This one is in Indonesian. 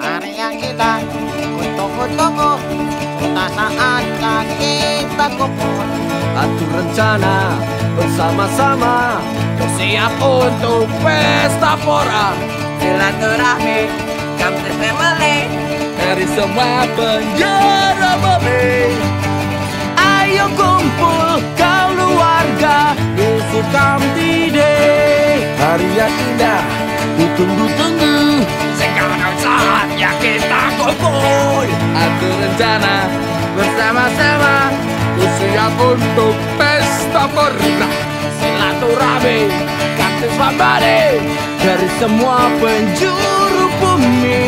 Hari yang kita tunggu-tunggu Sudah saatnya kita kumpul Atur rencana bersama-sama Siap untuk pesta pora. Silaturahmi Kampus Family. Dari semua penjara babi Hari yang indah Ditunggu-tunggu Sekarang saatnya kita kumpul. Atur rencana bersama-sama Siap untuk pesta pora Silaturahmi Kampus Family Dari semua penjuru bumi